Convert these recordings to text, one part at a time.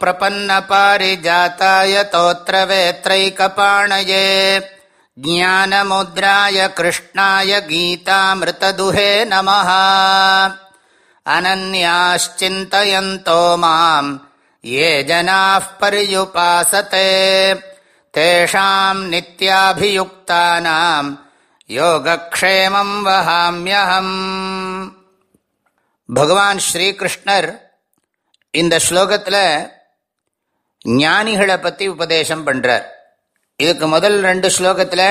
प्रपन्नपारिजाताय तोत्रवेत्रैकपाणये ज्ञानमुद्राय कृष्णाय गीतामृतदुहे नमः अनन्याश्चिन्तयन्तो माम् ये जनाः पर्युपासते तेषाम् नित्याभियुक्तानाम् योगक्षेमम् वहाम्यहम् பகவான் ஸ்ரீகிருஷ்ணர் இந்த ஸ்லோகத்தில் ஞானிகளை பற்றி உபதேசம் பண்ணுறார் இதுக்கு முதல் ரெண்டு ஸ்லோகத்தில்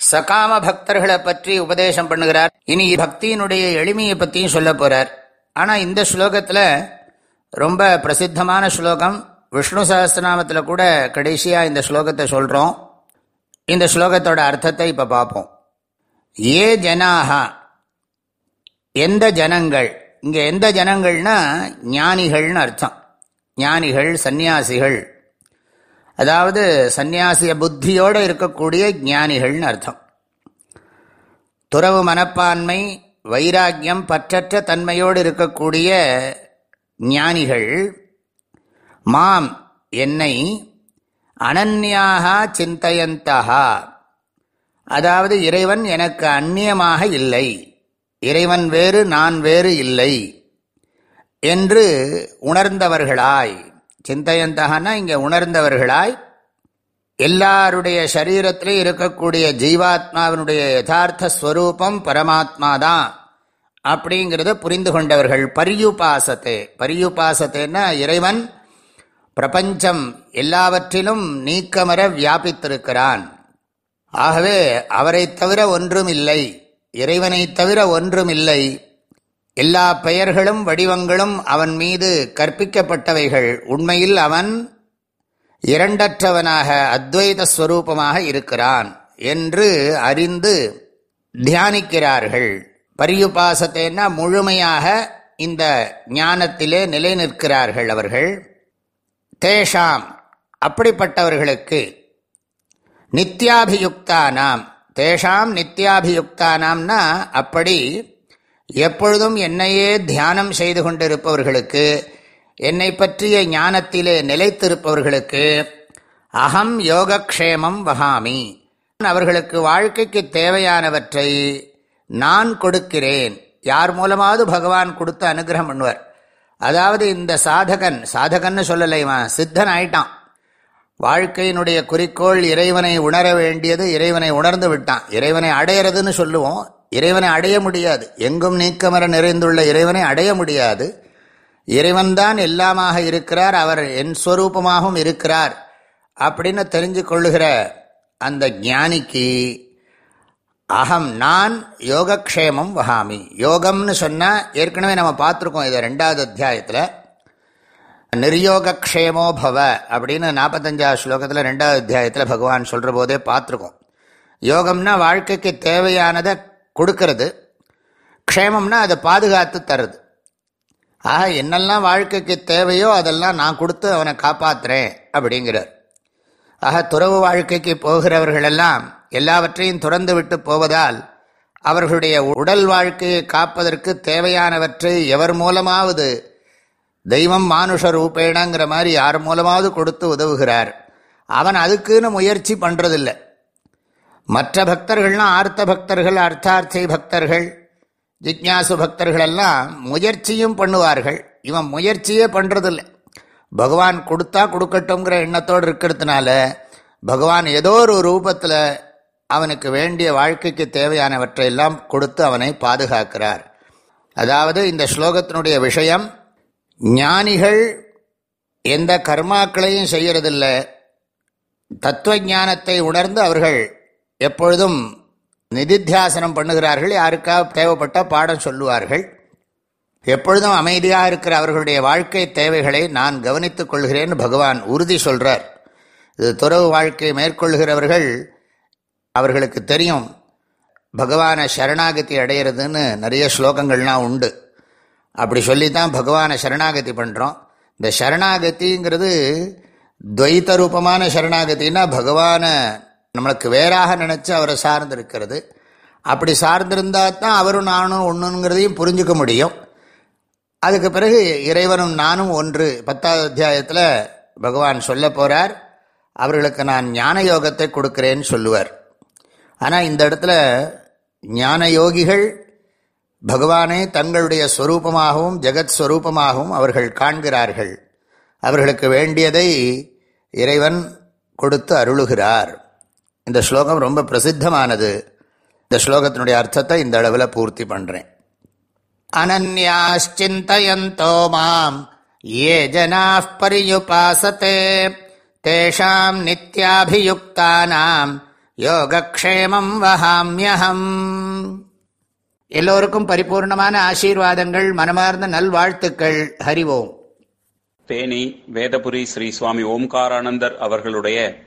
சகாம பக்தர்களை பற்றி உபதேசம் பண்ணுகிறார். இனி பக்தியினுடைய எளிமையை பற்றியும் சொல்ல போகிறார் ஆனால் இந்த ஸ்லோகத்தில் ரொம்ப பிரசித்தமான ஸ்லோகம். விஷ்ணு சகஸ்திரநாமத்தில் கூட கடைசியாக இந்த ஸ்லோகத்தை சொல்கிறோம் இந்த ஸ்லோகத்தோட அர்த்தத்தை இப்போ பார்ப்போம் ஏ ஜனாகா எந்த ஜனங்கள்? இங்கே எந்த ஜனங்கள்னா ஞானிகள்னு அர்த்தம். ஞானிகள் சந்நியாசிகள். அதாவது சந்நியாசிய புத்தியோடு இருக்கக்கூடிய ஞானிகள்னு அர்த்தம். துறவு மனப்பான்மை வைராக்கியம் பற்றற்ற தன்மையோடு இருக்கக்கூடிய ஞானிகள் மாம் என்னை அனன்யாக சிந்தையந்தகா. அதாவது இறைவன் எனக்கு அந்நியமாக இல்லை. இறைவன் வேறு நான் வேறு இல்லை. என்று உணர்ந்தவர்களாய் சிந்தையந்தகனா இங்கே உணர்ந்தவர்களாய் எல்லாருடைய சரீரத்திலும் இருக்கக்கூடிய ஜீவாத்மாவினுடைய யதார்த்த ஸ்வரூபம் பரமாத்மா தான் அப்படிங்கிறத புரிந்து கொண்டவர்கள். பரியுபாசத்தை. பரியுபாசத்தைன்னா இறைவன் பிரபஞ்சம் எல்லாவற்றிலும் நீக்கமர வியாபித்திருக்கிறான். ஆகவே அவரை தவிர ஒன்றும் இல்லை இறைவனை தவிர ஒன்றும் இல்லை எல்லா பெயர்களும் வடிவங்களும் அவன் மீது கற்பிக்கப்பட்டவைகள். உண்மையில் அவன் இரண்டற்றவனாக அத்வைத ஸ்வரூபமாக இருக்கிறான் என்று அறிந்து தியானிக்கிறார்கள். பரியுபாசத்தைன்னா முழுமையாக இந்த ஞானத்திலே நிலை நிற்கிறார்கள் அவர்கள். தேஷாம் அப்படிப்பட்டவர்களுக்கு நித்யாபியுக்தானாம். தேஷாம் நித்யாபியுக்தானாம்னா அப்படி எப்பொழுதும் என்னையே தியானம் செய்து கொண்டிருப்பவர்களுக்கு என்னை பற்றிய ஞானத்திலே நிலைத்திருப்பவர்களுக்கு அகம் யோகக்ஷேமம் வகாமி. அவர்களுக்கு வாழ்க்கைக்கு தேவையானவற்றை நான் கொடுக்கிறேன். யார் மூலமாவது பகவான் கொடுத்து அனுகிரகம் பண்ணுவார். அதாவது இந்த சாதகன் சாதகன்னு சொல்லலைவன் சித்தன் ஆயிட்டான். வாழ்க்கையினுடைய குறிக்கோள் இறைவனை உணர வேண்டியது இறைவனை உணர்ந்து விட்டான். இறைவனை அடையிறதுன்னு சொல்லுவோம். இறைவனை அடைய முடியாது. எங்கும் நீக்கமர நிறைந்துள்ள இறைவனை அடைய முடியாது. இறைவன்தான் எல்லாமாக இருக்கிறார் அவர் என் ஸ்வரூபமாகவும் இருக்கிறார் அப்படின்னு தெரிஞ்சு கொள்ளுகிற அந்த ஞானிக்கு அகம் நான் யோகக்ஷேமம் வகாமி. யோகம்னு சொன்னால் ஏற்கனவே நம்ம பார்த்துருக்கோம் இதை ரெண்டாவது அத்தியாயத்தில். நிர்யோகக்ஷேமோ பவ அப்படின்னு நாற்பத்தஞ்சாவது ஸ்லோகத்தில் ரெண்டாவது அத்தியாயத்தில் பகவான் சொல்கிற போதே பார்த்துருக்கோம். யோகம்னா வாழ்க்கைக்கு தேவையானதை கொடுக்கறது. க்ஷேமம்னா அதை பாதுகாத்து தருது ஆக என்னெல்லாம் வாழ்க்கைக்கு தேவையோ அதெல்லாம் நான் கொடுத்து அவனை காப்பாற்றுறேன் அப்படிங்கிறார். ஆக துறவு வாழ்க்கைக்கு போகிறவர்களெல்லாம் எல்லாவற்றையும் துறந்து விட்டு போவதால் அவர்களுடைய உடல் வாழ்க்கையை காப்பதற்கு தேவையானவற்றை எவர் மூலமாவது தெய்வம் மானுஷ ரூபேணங்கிற மாதிரி யார் மூலமாவது கொடுத்து உதவுகிறார். அவன் அதுக்குன்னு முயற்சி பண்ணுறதில்லை மற்ற பக்தர்கள்லாம் ஆர்த்த பக்தர்கள் அர்த்தார்த்தை பக்தர்கள் ஜிக்யாசு பக்தர்கள் எல்லாம் முயற்சியும் பண்ணுவார்கள். இவன் முயற்சியே பண்ணுறதில்லை பகவான் கொடுத்தா கொடுக்கட்டும்ங்கிற எண்ணத்தோடு இருக்கிறதுனால பகவான் ஏதோ ஒரு ரூபத்தில் அவனுக்கு வேண்டிய வாழ்க்கைக்கு தேவையானவற்றை எல்லாம் கொடுத்து அவனை பாதுகாக்கிறார். அதாவது இந்த ஸ்லோகத்தினுடைய விஷயம் ஞானிகள் எந்த கர்மாக்களையும் செய்கிறதில்லை தத்துவ ஞானத்தை உணர்ந்து அவர்கள் எப்பொழுதும் நிதித்தியாசனம் பண்ணுகிறார்கள் யாருக்காக தேவைப்பட்ட பாடம் சொல்லுவார்கள். எப்பொழுதும் அமைதியாக இருக்கிற அவர்களுடைய வாழ்க்கை தேவைகளை நான் கவனித்துக் கொள்கிறேன் பகவான் உறுதி சொல்கிறார் இது துறவு வாழ்க்கையை மேற்கொள்கிறவர்கள் அவர்களுக்கு தெரியும் பகவானை சரணாகதி அடையிறதுன்னு நிறைய ஸ்லோகங்கள்லாம் உண்டு. அப்படி சொல்லி தான் பகவானை சரணாகதி பண்ணுறோம் இந்த சரணாகதிங்கிறது துவைத்த ரூபமான சரணாகத்தின்னா பகவானை நம்மளுக்கு வேறாக நினச்சி அவரை சார்ந்து இருக்கிறது அப்படி சார்ந்திருந்தால் தான் அவரும் நானும் ஒன்றுங்கிறதையும் புரிஞ்சுக்க முடியும். அதுக்கு பிறகு இறைவனும் நானும் ஒன்று. பத்தாவது அத்தியாயத்தில் பகவான் சொல்ல போகிறார் அவர்களுக்கு நான் ஞான யோகத்தை கொடுக்குறேன்னு சொல்லுவார். ஆனால் இந்த இடத்துல ஞான யோகிகள் பகவானே தங்களுடைய ஸ்வரூபமாகவும் ஜெகத் ஸ்வரூபமாகவும் அவர்கள் காண்கிறார்கள். அவர்களுக்கு வேண்டியதை இறைவன் கொடுத்து அருளுகிறார். இந்த ஸ்லோகம் ரொம்ப பிரசித்தமானது. இந்த ஸ்லோகத்தினுடைய அர்த்தத்தை இந்த அளவில் பூர்த்தி பண்ணுறேன் அனன்யாச்சிந்தயந்தோ மாம் ஏ ஜனா பரியுபாசத்தே தேஷாம் நித்யாபியுக்தானாம் யோகக்ஷேமம் வகாமியகம் எல்லோருக்கும் பரிபூர்ணமான ஆசீர்வாதங்கள் மனமார்ந்த நல்வாழ்த்துக்கள். ஹரிவோம் தேனி வேதபுரி ஸ்ரீ சுவாமி ஓம்காரானந்தர் அவர்களுடைய